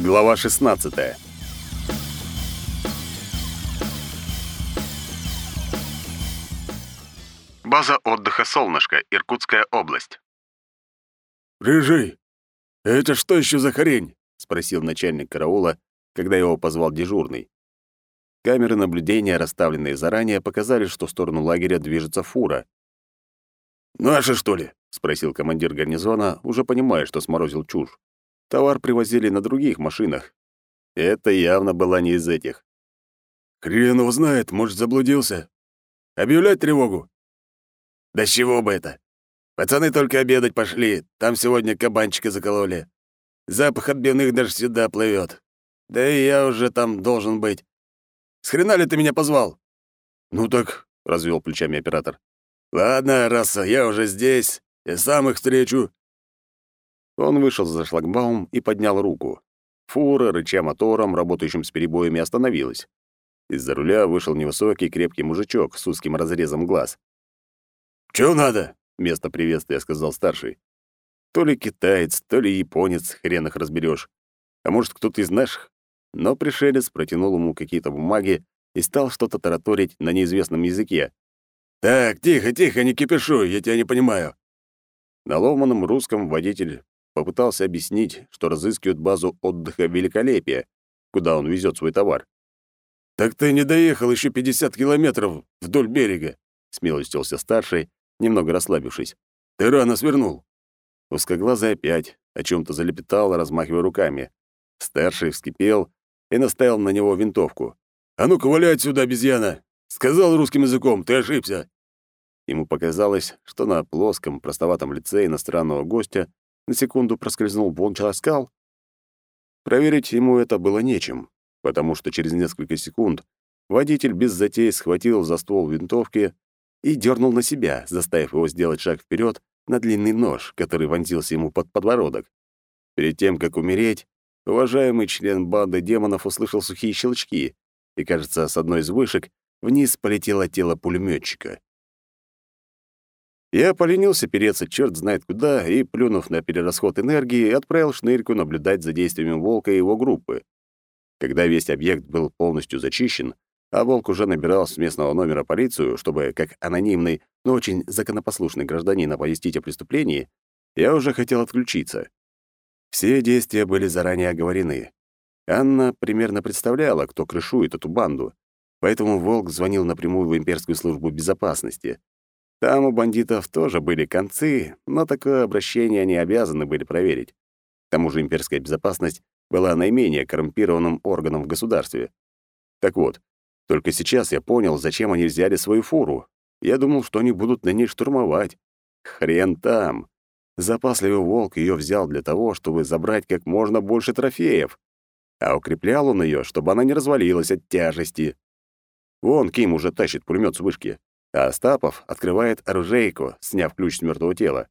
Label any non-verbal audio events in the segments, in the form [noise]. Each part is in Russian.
Глава 16. База отдыха «Солнышко», Иркутская область. «Рыжий, это что еще за хрень?» — спросил начальник караула, когда его позвал дежурный. Камеры наблюдения, расставленные заранее, показали, что в сторону лагеря движется фура. «Наши, что ли?» — спросил командир гарнизона, уже понимая, что сморозил чушь. Товар привозили на других машинах. Это явно была не из этих. «Хрен его знает, может, заблудился. Объявлять тревогу?» «Да с чего бы это? Пацаны только обедать пошли, там сегодня кабанчика закололи. Запах отбивных даже сюда плывет. Да и я уже там должен быть. С хрена ли ты меня позвал?» «Ну так», — развел плечами оператор. «Ладно, раз я уже здесь, я сам их встречу. Он вышел за шлагбаум и поднял руку. Фура, рыча мотором, работающим с перебоями, остановилась. Из-за руля вышел невысокий крепкий мужичок с узким разрезом глаз. «Чё надо?» — вместо приветствия сказал старший. То ли китаец, то ли японец, хрен их разберёшь. А может, кто-то из наших? Но пришелец протянул ему какие-то бумаги и стал что-то тараторить на неизвестном языке. «Так, тихо, тихо, не кипишуй, я тебя не понимаю». На ломаном русском водитель попытался объяснить, что разыскивают базу отдыха «Великолепие», куда он везет свой товар. «Так ты не доехал еще 50 километров вдоль берега», — смилостился старший, немного расслабившись. «Ты рано свернул». Узкоглазый опять о чем то залепетал, размахивая руками. Старший вскипел и наставил на него винтовку. «А ну-ка, валяй отсюда, обезьяна! Сказал русским языком, ты ошибся!» Ему показалось, что на плоском, простоватом лице иностранного гостя на секунду проскользнул вончий оскал. Проверить ему это было нечем, потому что через несколько секунд водитель без затей схватил за ствол винтовки и дернул на себя, заставив его сделать шаг вперед на длинный нож, который вонзился ему под подбородок. Перед тем, как умереть, уважаемый член банды демонов услышал сухие щелчки, и, кажется, с одной из вышек вниз полетело тело пулеметчика. Я поленился переться черт знает куда и, плюнув на перерасход энергии, отправил шнырьку наблюдать за действиями Волка и его группы. Когда весь объект был полностью зачищен, а Волк уже набирал с местного номера полицию, чтобы, как анонимный, но очень законопослушный гражданин оповестить о преступлении, я уже хотел отключиться. Все действия были заранее оговорены. Анна примерно представляла, кто крышует эту банду, поэтому Волк звонил напрямую в имперскую службу безопасности. Там у бандитов тоже были концы, но такое обращение они обязаны были проверить. К тому же имперская безопасность была наименее коррумпированным органом в государстве. Так вот, только сейчас я понял, зачем они взяли свою фуру. Я думал, что они будут на ней штурмовать. Хрен там. Запасливый волк ее взял для того, чтобы забрать как можно больше трофеев. А укреплял он ее, чтобы она не развалилась от тяжести. Вон Ким уже тащит пулемет с вышки а Остапов открывает оружейку, сняв ключ с мертвого тела.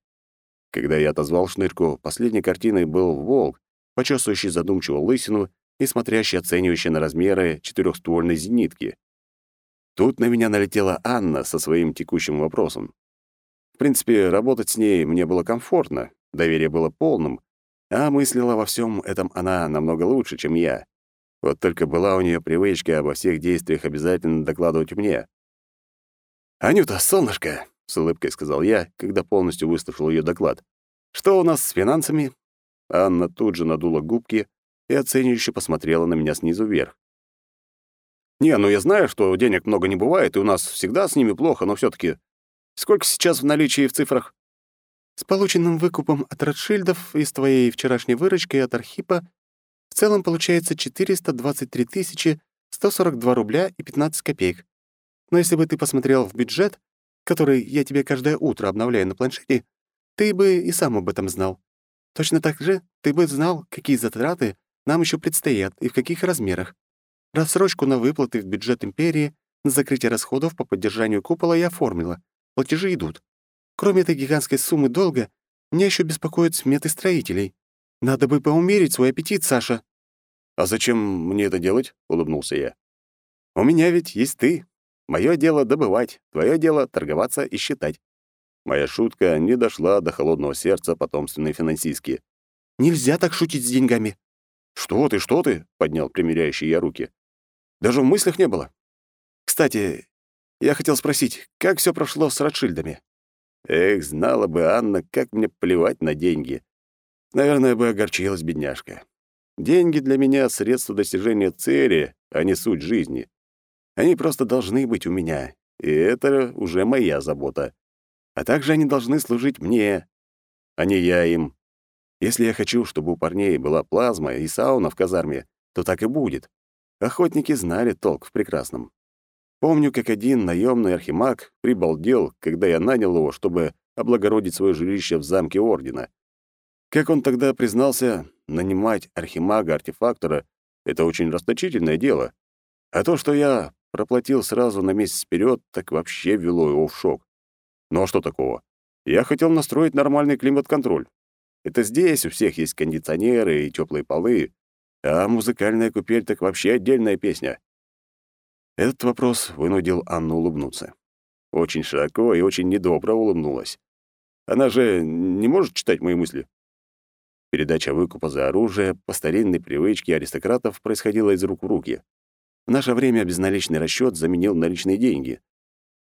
Когда я отозвал шнырку, последней картиной был волк, почесывающий задумчиво лысину и смотрящий оценивающе на размеры четырехствольной зенитки. Тут на меня налетела Анна со своим текущим вопросом. В принципе, работать с ней мне было комфортно, доверие было полным, а мыслила во всем этом она намного лучше, чем я. Вот только была у нее привычка обо всех действиях обязательно докладывать мне. «Анюта, солнышко!» — с улыбкой сказал я, когда полностью выслушал ее доклад. «Что у нас с финансами?» Анна тут же надула губки и оценивающе посмотрела на меня снизу вверх. «Не, ну я знаю, что денег много не бывает, и у нас всегда с ними плохо, но все таки Сколько сейчас в наличии в цифрах?» «С полученным выкупом от Ротшильдов и с твоей вчерашней выручкой от Архипа в целом получается 423 142 рубля и 15 копеек. Но если бы ты посмотрел в бюджет, который я тебе каждое утро обновляю на планшете, ты бы и сам об этом знал. Точно так же ты бы знал, какие затраты нам еще предстоят и в каких размерах. Рассрочку на выплаты в бюджет империи на закрытие расходов по поддержанию купола я оформила. Платежи идут. Кроме этой гигантской суммы долга, меня еще беспокоят сметы строителей. Надо бы поумерить свой аппетит, Саша. «А зачем мне это делать?» — улыбнулся я. «У меня ведь есть ты, Мое дело добывать, твое дело торговаться и считать. Моя шутка не дошла до холодного сердца потомственной финансистки. Нельзя так шутить с деньгами. «Что ты, что ты?» — поднял примеряющий я руки. «Даже в мыслях не было. Кстати, я хотел спросить, как все прошло с Ротшильдами?» Эх, знала бы Анна, как мне плевать на деньги. Наверное, бы огорчилась бедняжка. Деньги для меня — средство достижения цели, а не суть жизни. Они просто должны быть у меня, и это уже моя забота. А также они должны служить мне, а не я им. Если я хочу, чтобы у парней была плазма и сауна в казарме, то так и будет. Охотники знали толк в прекрасном. Помню, как один наемный архимаг прибалдел, когда я нанял его, чтобы облагородить свое жилище в замке Ордена. Как он тогда признался, нанимать архимага-артефактора — это очень расточительное дело. А то, что я проплатил сразу на месяц вперед, так вообще ввело его в шок. Ну а что такого? Я хотел настроить нормальный климат-контроль. Это здесь у всех есть кондиционеры и теплые полы, а музыкальная купель так вообще отдельная песня. Этот вопрос вынудил Анну улыбнуться. Очень широко и очень недобро улыбнулась. Она же не может читать мои мысли. Передача выкупа за оружие по старинной привычке аристократов происходила из рук в руки. В наше время безналичный расчет заменил наличные деньги.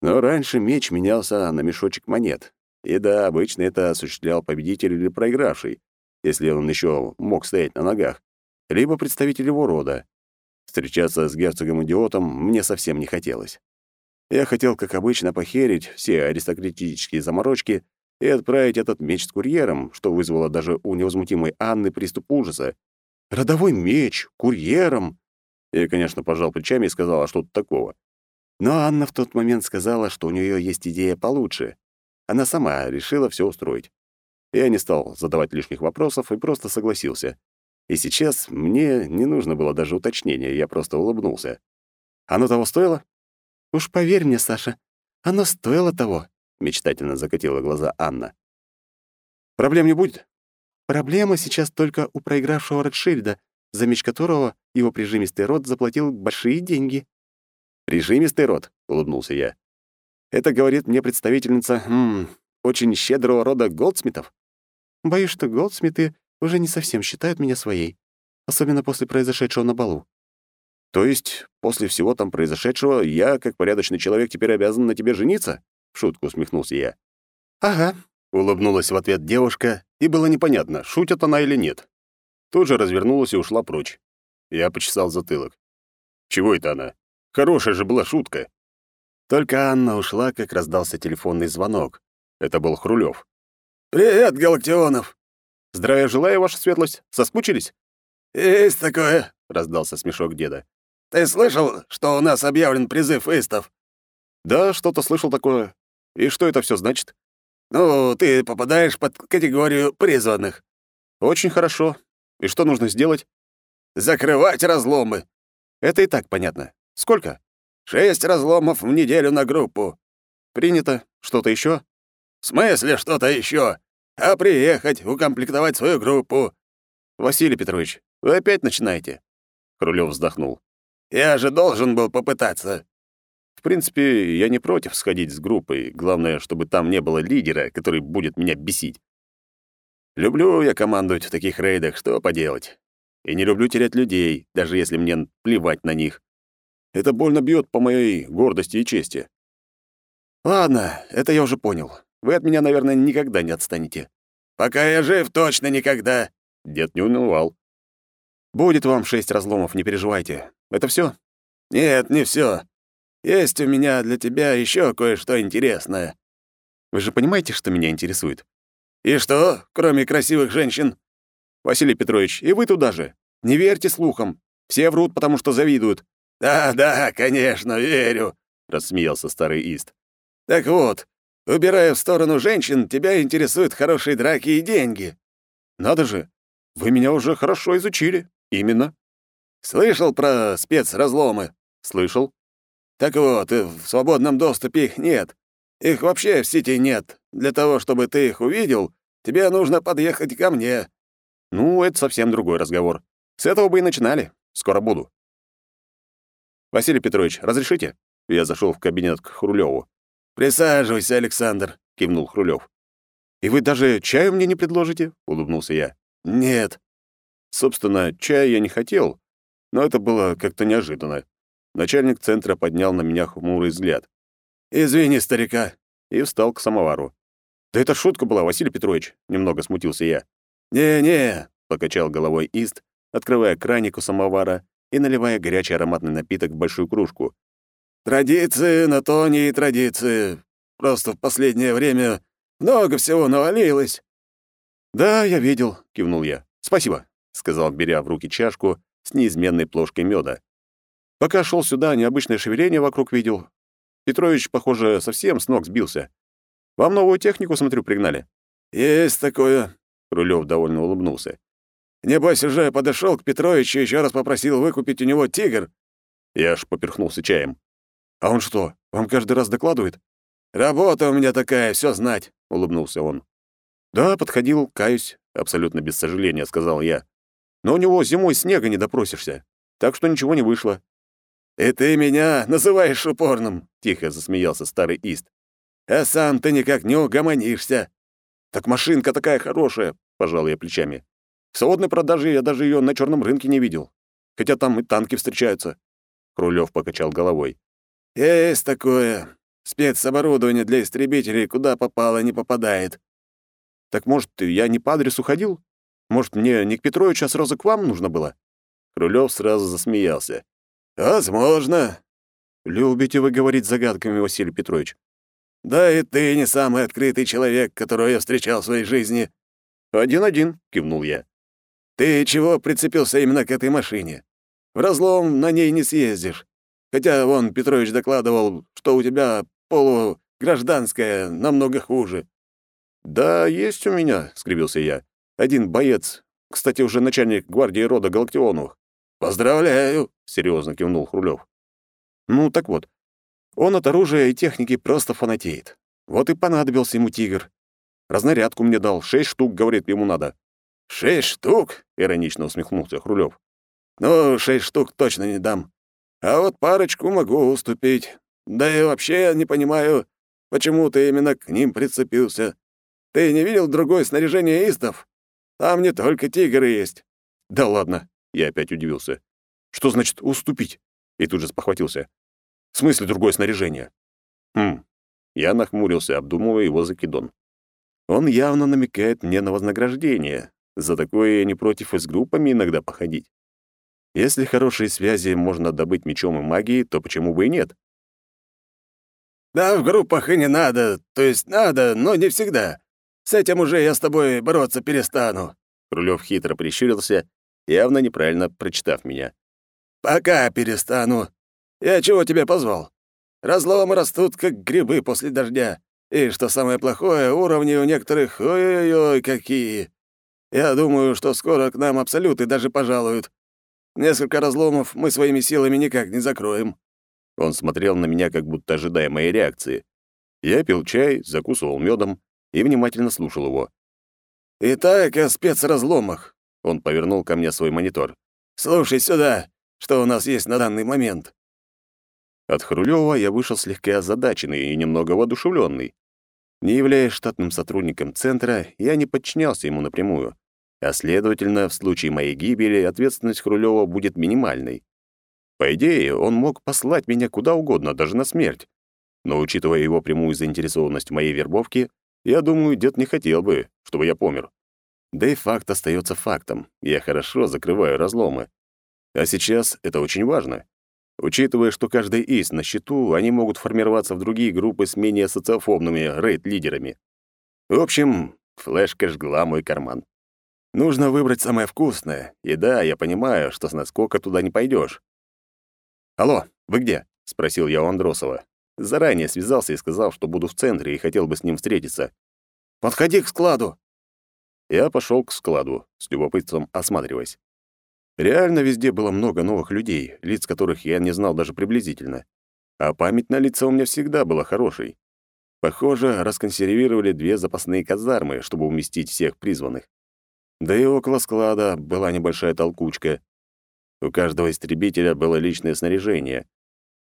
Но раньше меч менялся на мешочек монет. И да, обычно это осуществлял победитель или проигравший, если он еще мог стоять на ногах, либо представитель его рода. Встречаться с герцогом-идиотом мне совсем не хотелось. Я хотел, как обычно, похерить все аристократические заморочки и отправить этот меч с курьером, что вызвало даже у невозмутимой Анны приступ ужаса. «Родовой меч! Курьером!» Я, конечно, пожал плечами и сказал, а что-то такого. Но Анна в тот момент сказала, что у нее есть идея получше. Она сама решила все устроить. Я не стал задавать лишних вопросов и просто согласился. И сейчас мне не нужно было даже уточнения, я просто улыбнулся. «Оно того стоило?» «Уж поверь мне, Саша, оно стоило того», — мечтательно закатила глаза Анна. «Проблем не будет?» «Проблема сейчас только у проигравшего Ротшильда, за меч которого его прижимистый род заплатил большие деньги». «Прижимистый род», — улыбнулся я. «Это говорит мне представительница м, очень щедрого рода Голдсмитов». «Боюсь, что Голдсмиты уже не совсем считают меня своей, особенно после произошедшего на балу». «То есть после всего там произошедшего я, как порядочный человек, теперь обязан на тебе жениться?» — в шутку усмехнулся я. «Ага», — улыбнулась в ответ девушка, и было непонятно, шутит она или нет. Тут же развернулась и ушла прочь. Я почесал затылок. Чего это она? Хорошая же была шутка. Только Анна ушла, как раздался телефонный звонок. Это был Хрулев. «Привет, Галактионов!» «Здравия желаю, ваша светлость. Соскучились?» «Есть такое», — раздался смешок деда. «Ты слышал, что у нас объявлен призыв истов?» «Да, что-то слышал такое. И что это все значит?» «Ну, ты попадаешь под категорию призванных». «Очень хорошо. И что нужно сделать?» «Закрывать разломы». «Это и так понятно. Сколько? Шесть разломов в неделю на группу. Принято. Что-то еще? В смысле что-то еще? А приехать, укомплектовать свою группу. Василий Петрович, вы опять начинаете? Крулев вздохнул. Я же должен был попытаться. В принципе, я не против сходить с группой. Главное, чтобы там не было лидера, который будет меня бесить. Люблю я командовать в таких рейдах, что поделать. И не люблю терять людей, даже если мне плевать на них. Это больно бьет по моей гордости и чести. Ладно, это я уже понял. Вы от меня, наверное, никогда не отстанете. Пока я жив, точно никогда. Дед не унывал. Будет вам шесть разломов, не переживайте. Это все? Нет, не все. Есть у меня для тебя еще кое-что интересное. Вы же понимаете, что меня интересует? И что, кроме красивых женщин? Василий Петрович, и вы туда же. Не верьте слухам. Все врут, потому что завидуют. «Да, да, конечно, верю», — рассмеялся старый Ист. «Так вот, убирая в сторону женщин, тебя интересуют хорошие драки и деньги». «Надо же, вы меня уже хорошо изучили. Именно». «Слышал про спецразломы?» «Слышал». «Так вот, в свободном доступе их нет. Их вообще в сети нет. Для того, чтобы ты их увидел, тебе нужно подъехать ко мне». «Ну, это совсем другой разговор. С этого бы и начинали. Скоро буду». «Василий Петрович, разрешите?» Я зашел в кабинет к Хрулеву. «Присаживайся, Александр», — кивнул Хрулев. «И вы даже чаю мне не предложите?» — улыбнулся я. «Нет». Собственно, чая я не хотел, но это было как-то неожиданно. Начальник центра поднял на меня хмурый взгляд. «Извини, старика», и встал к самовару. «Да это шутка была, Василий Петрович», — немного смутился я. «Не-не», — покачал головой Ист, открывая краник у самовара и наливая горячий ароматный напиток в большую кружку. «Традиции на то не и традиции. Просто в последнее время много всего навалилось». «Да, я видел», — кивнул я. «Спасибо», — сказал, беря в руки чашку с неизменной плошкой меда. Пока шел сюда, необычное шевеление вокруг видел. Петрович, похоже, совсем с ног сбился. Вам новую технику, смотрю, пригнали. Есть такое. Рулев довольно улыбнулся. Небось, уже подошел к Петровичу и еще раз попросил выкупить у него тигр. Я аж поперхнулся чаем. А он что, вам каждый раз докладывает? Работа у меня такая, все знать, улыбнулся он. Да, подходил, каюсь, абсолютно без сожаления, сказал я. Но у него зимой снега не допросишься, так что ничего не вышло. «И ты меня называешь упорным?» — тихо засмеялся старый Ист. «А сам ты никак не угомонишься». «Так машинка такая хорошая», — пожал я плечами. «В свободной продаже я даже ее на черном рынке не видел. Хотя там и танки встречаются». Крулев покачал головой. «Есть такое. Спецоборудование для истребителей куда попало не попадает». «Так, может, я не по адресу ходил? Может, мне не к Петровичу, а сразу к вам нужно было?» Крулев сразу засмеялся. «Возможно». «Любите вы говорить загадками, Василий Петрович?» «Да и ты не самый открытый человек, которого я встречал в своей жизни». «Один-один», — кивнул я. «Ты чего прицепился именно к этой машине? В разлом на ней не съездишь. Хотя вон Петрович докладывал, что у тебя полугражданская намного хуже». «Да, есть у меня», — скривился я. «Один боец, кстати, уже начальник гвардии рода Галактионовых. «Поздравляю!» — серьезно кивнул Хрулев. «Ну, так вот, он от оружия и техники просто фанатеет. Вот и понадобился ему тигр. Разнарядку мне дал, шесть штук, говорит, ему надо». «Шесть штук?» — иронично усмехнулся Хрулев. «Ну, шесть штук точно не дам. А вот парочку могу уступить. Да и вообще не понимаю, почему ты именно к ним прицепился. Ты не видел другое снаряжение истов? Там не только тигры есть». «Да ладно», я опять удивился. Что значит «уступить»? И тут же спохватился. В смысле другое снаряжение? Хм. Я нахмурился, обдумывая его закидон. Он явно намекает мне на вознаграждение. За такое я не против и с группами иногда походить. Если хорошие связи можно добыть мечом и магией, то почему бы и нет? Да, в группах и не надо. То есть надо, но не всегда. С этим уже я с тобой бороться перестану. Рулев хитро прищурился явно неправильно прочитав меня. «Пока перестану. Я чего тебя позвал? Разломы растут, как грибы после дождя. И, что самое плохое, уровни у некоторых ой-ой-ой какие. Я думаю, что скоро к нам абсолюты даже пожалуют. Несколько разломов мы своими силами никак не закроем». Он смотрел на меня, как будто ожидая моей реакции. Я пил чай, закусывал медом и внимательно слушал его. «Итак, о спецразломах. Он повернул ко мне свой монитор. «Слушай сюда, что у нас есть на данный момент?» От Хрулёва я вышел слегка озадаченный и немного воодушевленный. Не являясь штатным сотрудником центра, я не подчинялся ему напрямую, а, следовательно, в случае моей гибели ответственность Хрулёва будет минимальной. По идее, он мог послать меня куда угодно, даже на смерть. Но, учитывая его прямую заинтересованность в моей вербовке, я думаю, дед не хотел бы, чтобы я помер. Да и факт остается фактом. Я хорошо закрываю разломы. А сейчас это очень важно. Учитывая, что каждый из на счету, они могут формироваться в другие группы с менее социофобными рейд-лидерами. В общем, флешка жгла мой карман. Нужно выбрать самое вкусное. И да, я понимаю, что с наскока туда не пойдешь. «Алло, вы где?» — спросил я у Андросова. Заранее связался и сказал, что буду в центре и хотел бы с ним встретиться. «Подходи к складу», я пошел к складу, с любопытством осматриваясь. Реально везде было много новых людей, лиц которых я не знал даже приблизительно. А память на лица у меня всегда была хорошей. Похоже, расконсервировали две запасные казармы, чтобы уместить всех призванных. Да и около склада была небольшая толкучка. У каждого истребителя было личное снаряжение.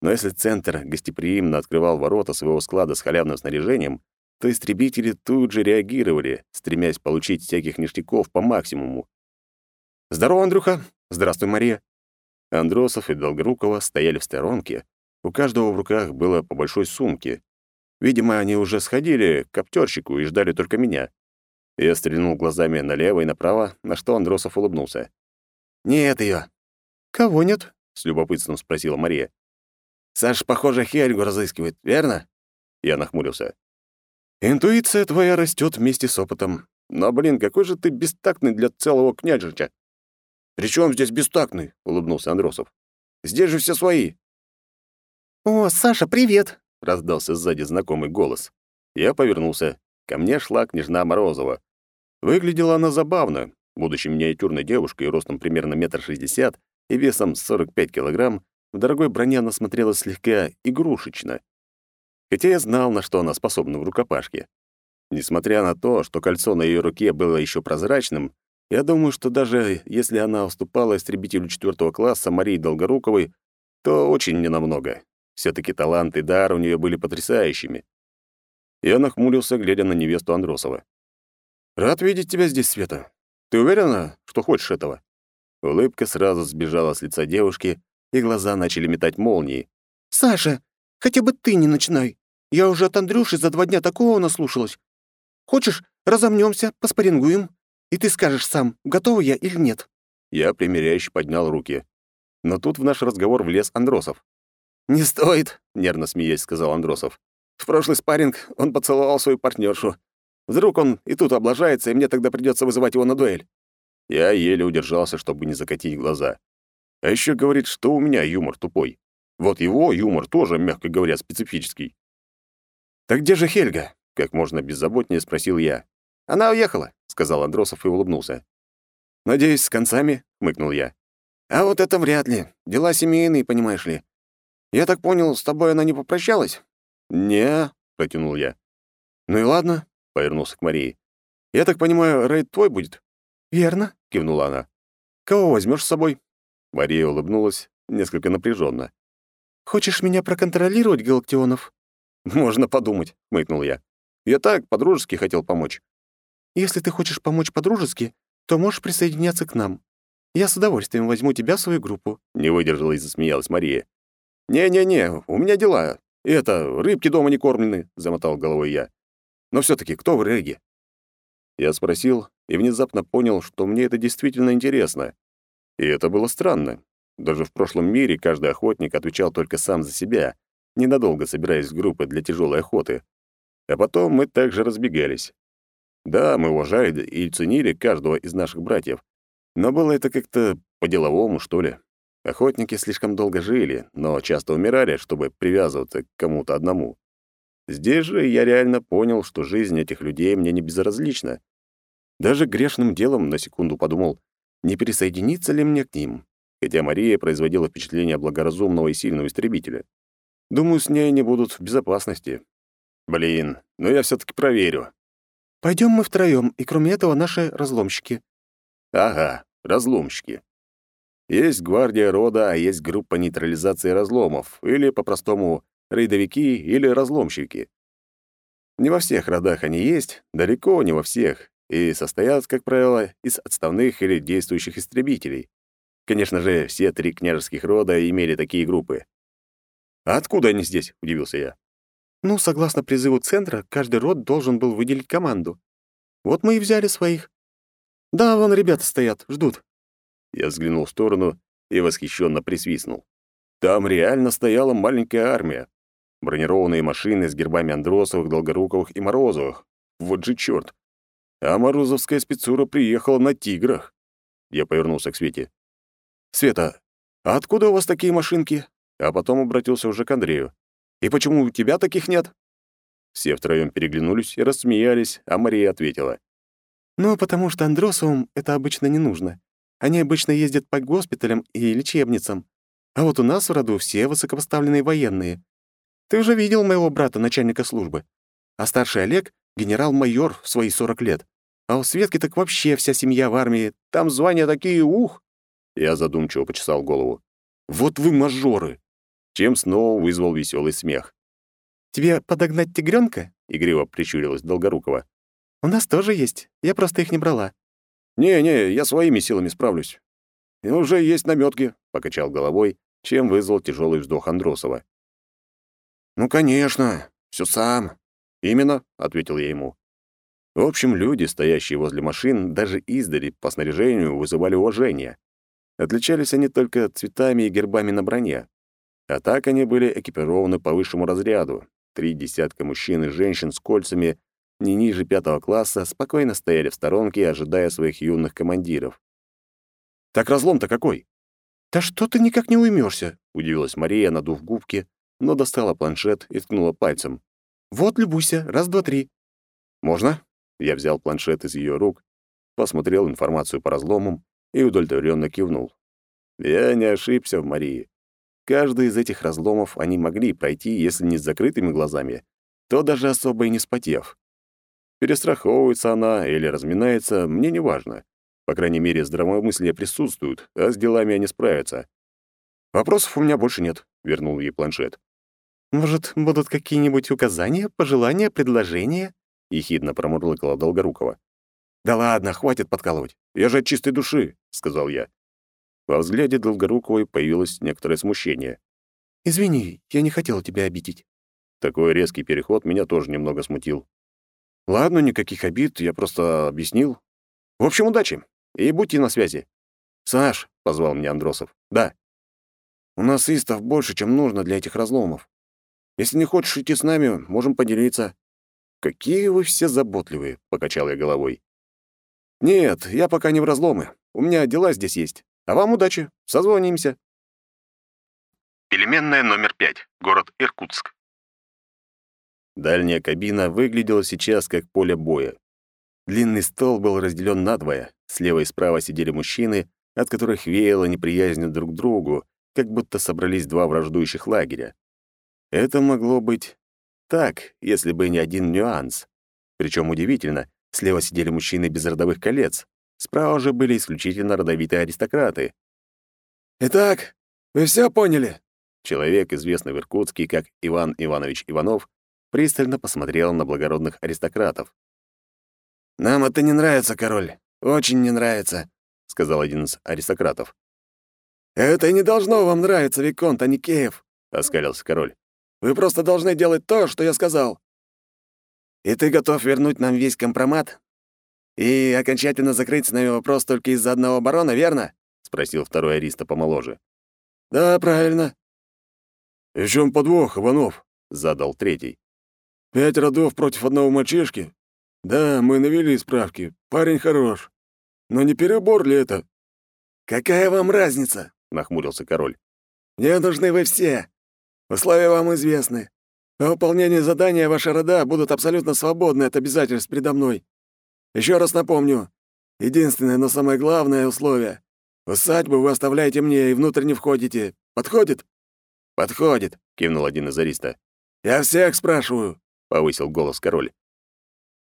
Но если центр гостеприимно открывал ворота своего склада с халявным снаряжением, то истребители тут же реагировали, стремясь получить всяких ништяков по максимуму. «Здорово, Андрюха! Здравствуй, Мария!» Андросов и Долгорукова стояли в сторонке. У каждого в руках было по большой сумке. Видимо, они уже сходили к коптерщику и ждали только меня. Я стрельнул глазами налево и направо, на что Андросов улыбнулся. «Нет ее. «Кого нет?» — с любопытством спросила Мария. «Саша, похоже, Хельгу разыскивает, верно?» Я нахмурился. «Интуиция твоя растет вместе с опытом. Но, блин, какой же ты бестактный для целого княжича!» «При чем здесь бестактный?» — улыбнулся Андросов. «Здесь же все свои». «О, Саша, привет!» — раздался сзади знакомый голос. Я повернулся. Ко мне шла княжна Морозова. Выглядела она забавно. Будучи миниатюрной девушкой ростом примерно метр шестьдесят и весом 45 килограмм, в дорогой броне она смотрелась слегка игрушечно. Хотя я знал, на что она способна в рукопашке. Несмотря на то, что кольцо на ее руке было еще прозрачным, я думаю, что даже если она уступала истребителю четвертого класса Марии Долгоруковой, то очень ненамного. все таки талант и дар у нее были потрясающими. Я нахмурился, глядя на невесту Андросова. «Рад видеть тебя здесь, Света. Ты уверена, что хочешь этого?» Улыбка сразу сбежала с лица девушки, и глаза начали метать молнии. «Саша, хотя бы ты не начинай. Я уже от Андрюши за два дня такого наслушалась. Хочешь, разомнемся, поспорингуем, и ты скажешь сам, готова я или нет». Я примиряюще поднял руки. Но тут в наш разговор влез Андросов. «Не стоит», — нервно смеясь сказал Андросов. «В прошлый спарринг он поцеловал свою партнершу. Вдруг он и тут облажается, и мне тогда придется вызывать его на дуэль». Я еле удержался, чтобы не закатить глаза. А еще говорит, что у меня юмор тупой. Вот его юмор тоже, мягко говоря, специфический. «Так где же Хельга?» — как можно беззаботнее спросил я. «Она уехала», — сказал Андросов и улыбнулся. «Надеюсь, с концами?» — хмыкнул я. «А вот это вряд ли. Дела семейные, понимаешь ли. Я так понял, с тобой она не попрощалась?» «Не», — протянул я. «Ну и ладно», — повернулся к Марии. «Я так понимаю, рейд твой будет?» «Верно», — кивнула она. «Кого возьмешь с собой?» Мария улыбнулась, несколько напряженно. «Хочешь меня проконтролировать, Галактионов?» «Можно подумать», — хмыкнул я. «Я так, по-дружески хотел помочь». Если ты хочешь помочь по-дружески, то можешь присоединяться к нам. Я с удовольствием возьму тебя в свою группу». Не выдержала и засмеялась Мария. «Не-не-не, у меня дела. Это, рыбки дома не кормлены», — замотал головой я. «Но все таки кто в Реге?» Я спросил и внезапно понял, что мне это действительно интересно. И это было странно. Даже в прошлом мире каждый охотник отвечал только сам за себя, ненадолго собираясь в группы для тяжелой охоты. А потом мы также разбегались. Да, мы уважали и ценили каждого из наших братьев, но было это как-то по-деловому, что ли. Охотники слишком долго жили, но часто умирали, чтобы привязываться к кому-то одному. Здесь же я реально понял, что жизнь этих людей мне не безразлична. Даже грешным делом на секунду подумал, не присоединиться ли мне к ним, хотя Мария производила впечатление благоразумного и сильного истребителя. Думаю, с ней они будут в безопасности. Блин, но я все таки проверю. Пойдем мы втроем, и кроме этого наши разломщики». Ага, разломщики. Есть гвардия рода, а есть группа нейтрализации разломов, или, по-простому, рейдовики или разломщики. Не во всех родах они есть, далеко не во всех, и состоят, как правило, из отставных или действующих истребителей. Конечно же, все три княжеских рода имели такие группы. «А откуда они здесь?» — удивился я. Ну, согласно призыву центра, каждый род должен был выделить команду. Вот мы и взяли своих. Да, вон ребята стоят, ждут. Я взглянул в сторону и восхищенно присвистнул. Там реально стояла маленькая армия. Бронированные машины с гербами Андросовых, Долгоруковых и Морозовых. Вот же чёрт. А Морозовская спецура приехала на «Тиграх». Я повернулся к Свете. «Света, а откуда у вас такие машинки?» А потом обратился уже к Андрею. И почему у тебя таких нет?» Все втроем переглянулись и рассмеялись, а Мария ответила. «Ну, потому что Андросовым это обычно не нужно. Они обычно ездят по госпиталям и лечебницам. А вот у нас в роду все высокопоставленные военные. Ты уже видел моего брата, начальника службы. А старший Олег — генерал-майор в свои 40 лет. А у Светки так вообще вся семья в армии. Там звания такие, ух!» Я задумчиво почесал голову. «Вот вы мажоры! Чем снова вызвал веселый смех. «Тебе подогнать тигренка? игриво прищурилась Долгорукова. «У нас тоже есть, я просто их не брала. «Не-не, я своими силами справлюсь. И уже есть намётки», — покачал головой, чем вызвал тяжелый вздох Андросова. «Ну, конечно, все сам». «Именно», — ответил я ему. В общем, люди, стоящие возле машин, даже издали по снаряжению вызывали уважение. Отличались они только цветами и гербами на броне. А так они были экипированы по высшему разряду. Три десятка мужчин и женщин с кольцами не ниже пятого класса спокойно стояли в сторонке, ожидая своих юных командиров. «Так разлом-то какой?» «Да что ты никак не уймешься? удивилась Мария, надув губки, но достала планшет и ткнула пальцем. «Вот, любуйся, раз, два, три». «Можно?» Я взял планшет из ее рук, посмотрел информацию по разломам и удовлетворенно кивнул. Я не ошибся в Марии. Каждый из этих разломов они могли пройти, если не с закрытыми глазами, то даже особо и не спотев. Перестраховывается она или разминается, мне не важно. По крайней мере, здравомыслие присутствует, а с делами они справятся. «Вопросов у меня больше нет», — вернул ей планшет. «Может, будут какие-нибудь указания, пожелания, предложения?» — ехидно промурлыкала Долгорукова. «Да ладно, хватит подкалывать. Я же от чистой души», — сказал я. Во взгляде Долгоруковой появилось некоторое смущение. «Извини, я не хотела тебя обидеть». Такой резкий переход меня тоже немного смутил. «Ладно, никаких обид, я просто объяснил. В общем, удачи, и будьте на связи». «Саш», — позвал меня Андросов. «Да». «У нас истов больше, чем нужно для этих разломов. Если не хочешь идти с нами, можем поделиться». «Какие вы все заботливые», — покачал я головой. «Нет, я пока не в разломы. У меня дела здесь есть. А вам удачи. Созвонимся». Переменная номер пять. Город Иркутск. Дальняя кабина выглядела сейчас как поле боя. Длинный стол был разделен надвое. Слева и справа сидели мужчины, от которых веяло неприязнью друг к другу, как будто собрались два враждующих лагеря. Это могло быть так, если бы не один нюанс. Причем удивительно, слева сидели мужчины без родовых колец, справа же были исключительно родовитые аристократы. «Итак, вы все поняли?» Человек, известный в Иркутске как Иван Иванович Иванов, пристально посмотрел на благородных аристократов. «Нам это не нравится, король. Очень не нравится», — сказал один из аристократов. «Это не должно вам нравиться, Виконт Аникеев», — оскалился король. Вы просто должны делать то, что я сказал. И ты готов вернуть нам весь компромат? И окончательно закрыть с нами вопрос только из-за одного барона, верно? спросил второй ариста помоложе. Да, правильно. «И в чем подвох, Иванов?» — задал третий. «Пять родов против одного мальчишки? Да, мы навели справки. Парень хорош. Но не перебор ли это?» «Какая вам разница?» — нахмурился король. «Мне нужны вы все. Условия вам известны. По выполнению задания ваши рода будут абсолютно свободны от обязательств передо мной. Еще раз напомню. Единственное, но самое главное условие. Усадьбу вы оставляете мне и внутрь не входите. Подходит? Подходит, кивнул один из ариста. Я всех спрашиваю, повысил голос король.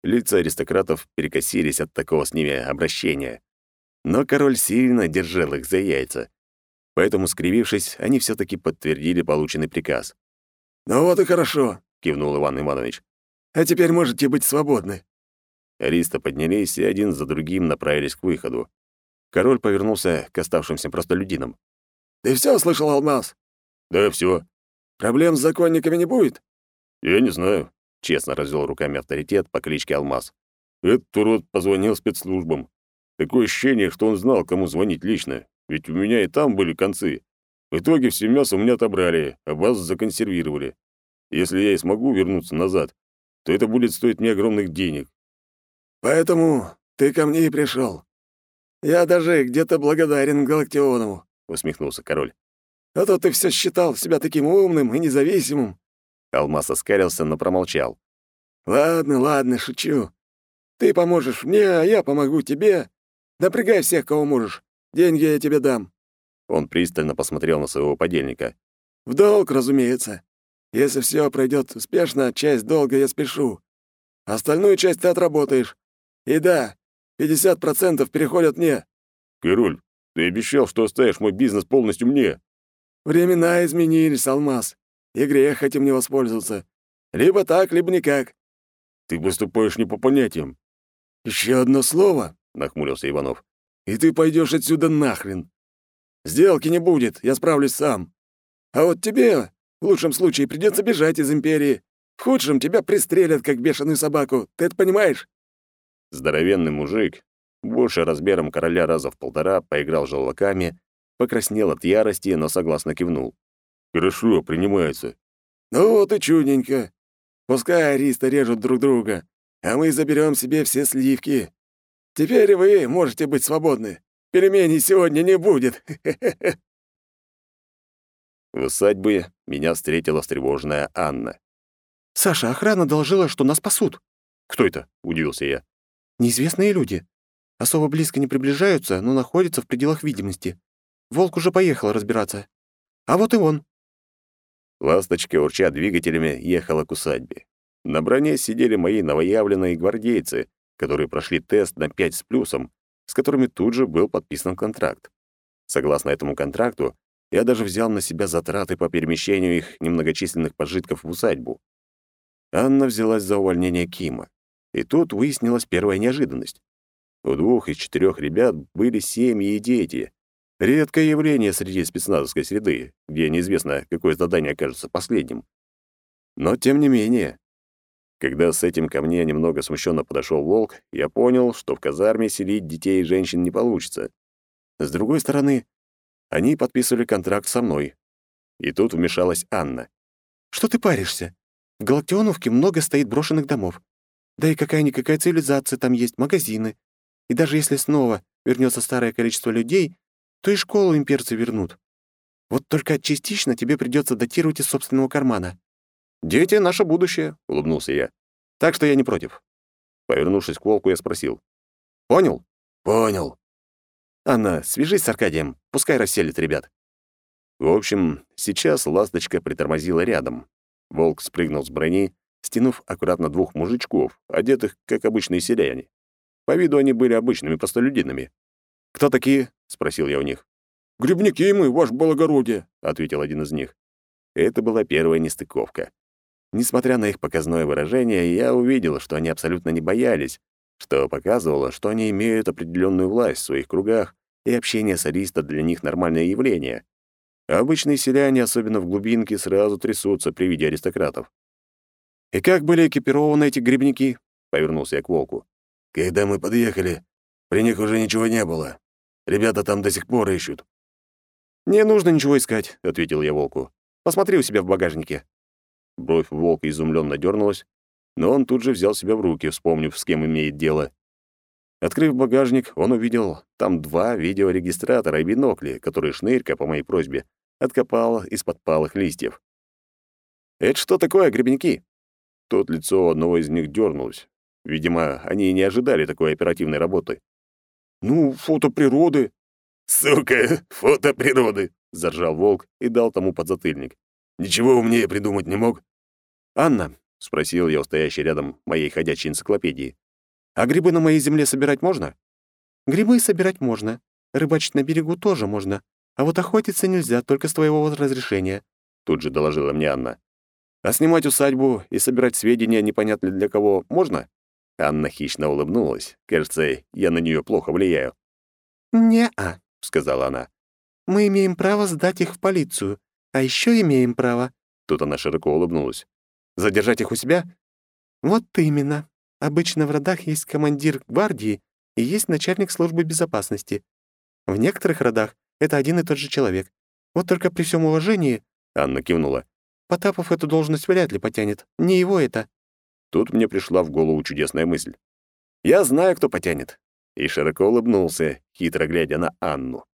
Лица аристократов перекосились от такого с ними обращения. Но король сильно держал их за яйца. Поэтому, скривившись, они все таки подтвердили полученный приказ. «Ну вот и хорошо», — кивнул Иван Иванович. «А теперь можете быть свободны». Аристы поднялись и один за другим направились к выходу. Король повернулся к оставшимся простолюдинам. «Ты все слышал, Алмаз?» «Да, все. «Проблем с законниками не будет?» «Я не знаю», — честно развел руками авторитет по кличке Алмаз. «Этот урод позвонил спецслужбам. Такое ощущение, что он знал, кому звонить лично, ведь у меня и там были концы. В итоге все мясо у меня отобрали, а вас законсервировали. Если я и смогу вернуться назад, то это будет стоить мне огромных денег. Поэтому ты ко мне и пришел. Я даже где-то благодарен Галактионову, усмехнулся король. А то ты все считал себя таким умным и независимым. Алмаз оскарился, но промолчал. Ладно, ладно, шучу. Ты поможешь мне, а я помогу тебе. Напрягай всех, кого можешь. Деньги я тебе дам». Он пристально посмотрел на своего подельника. «В долг, разумеется. Если все пройдет успешно, часть долга я спешу. Остальную часть ты отработаешь. И да, 50% переходят мне». «Король, ты обещал, что оставишь мой бизнес полностью мне». «Времена изменились, Алмаз. И грех этим не воспользоваться. Либо так, либо никак». «Ты выступаешь не по понятиям». Еще одно слово, нахмурился Иванов. «И ты пойдешь отсюда нахрен. Сделки не будет, я справлюсь сам. А вот тебе, в лучшем случае, придется бежать из Империи. В худшем тебя пристрелят, как бешеную собаку. Ты это понимаешь?» Здоровенный мужик, больше размером короля раза в полтора, поиграл желваками, покраснел от ярости, но согласно кивнул. «Хорошо, принимается». «Ну вот и чудненько. Пускай аристы режут друг друга, а мы заберем себе все сливки. Теперь вы можете быть свободны. Перемений сегодня не будет. В усадьбе меня встретила встревоженная Анна. «Саша, охрана доложила, что нас спасут». «Кто это?» — удивился я. «Неизвестные люди. Особо близко не приближаются, но находятся в пределах видимости. Волк уже поехал разбираться. А вот и он». Ласточка, урча двигателями, ехала к усадьбе. На броне сидели мои новоявленные гвардейцы, которые прошли тест на 5 с плюсом, с которыми тут же был подписан контракт. Согласно этому контракту, я даже взял на себя затраты по перемещению их немногочисленных пожитков в усадьбу. Анна взялась за увольнение Кима. И тут выяснилась первая неожиданность. У двух из четырех ребят были семьи и дети. Редкое явление среди спецназовской среды, где неизвестно, какое задание окажется последним. Но тем не менее, когда с этим ко мне немного смущенно подошел волк, я понял, что в казарме селить детей и женщин не получится. С другой стороны, они подписывали контракт со мной. И тут вмешалась Анна. «Что ты паришься? В Галактионовке много стоит брошенных домов. Да и какая-никакая цивилизация там есть, магазины. И даже если снова вернется старое количество людей, то и школу имперцы вернут. Вот только частично тебе придется датировать из собственного кармана. «Дети — наше будущее», — улыбнулся я. «Так что я не против». Повернувшись к волку, я спросил. «Понял?» «Понял». «Анна, свяжись с Аркадием, пускай расселит ребят». В общем, сейчас ласточка притормозила рядом. Волк спрыгнул с брони, стянув аккуратно двух мужичков, одетых, как обычные селяне. По виду они были обычными простолюдинами. «Кто такие?» — спросил я у них. «Грибники мы, ваше благородие», — ответил один из них. Это была первая нестыковка. Несмотря на их показное выражение, я увидел, что они абсолютно не боялись, что показывало, что они имеют определенную власть в своих кругах, и общение с Ариста для них нормальное явление. обычные селяне, особенно в глубинке, сразу трясутся при виде аристократов. «И как были экипированы эти грибники?» — повернулся я к волку. «Когда мы подъехали, при них уже ничего не было. Ребята там до сих пор ищут». «Не нужно ничего искать», — ответил я волку. «Посмотри у себя в багажнике». Бровь волка изумленно дернулась, но он тут же взял себя в руки, вспомнив, с кем имеет дело. Открыв багажник, он увидел там два видеорегистратора и бинокли, которые Шнырька, по моей просьбе, откопал из-под палых листьев. «Это что такое, грибники?» Тут лицо одного из них дернулось. Видимо, они не ожидали такой оперативной работы. «Ну, фото природы». «Сука, [laughs] фото природы!» — заржал волк и дал тому подзатыльник. Ничего умнее придумать не мог. «Анна», — спросил я у стоящей рядом моей ходячей энциклопедии, «а грибы на моей земле собирать можно?» «Грибы собирать можно. Рыбачить на берегу тоже можно. А вот охотиться нельзя, только с твоего разрешения», — тут же доложила мне Анна. «А снимать усадьбу и собирать сведения непонятно для кого можно?» Анна хищно улыбнулась. Кажется, я на нее плохо влияю. «Не-а», — сказала она. «Мы имеем право сдать их в полицию. А еще имеем право...» Тут она широко улыбнулась. «Задержать их у себя?» «Вот именно. Обычно в родах есть командир гвардии и есть начальник службы безопасности. В некоторых родах это один и тот же человек. Вот только при всем уважении...» Анна кивнула. «Потапов эту должность вряд ли потянет. Не его это». Тут мне пришла в голову чудесная мысль. «Я знаю, кто потянет». И широко улыбнулся, хитро глядя на Анну.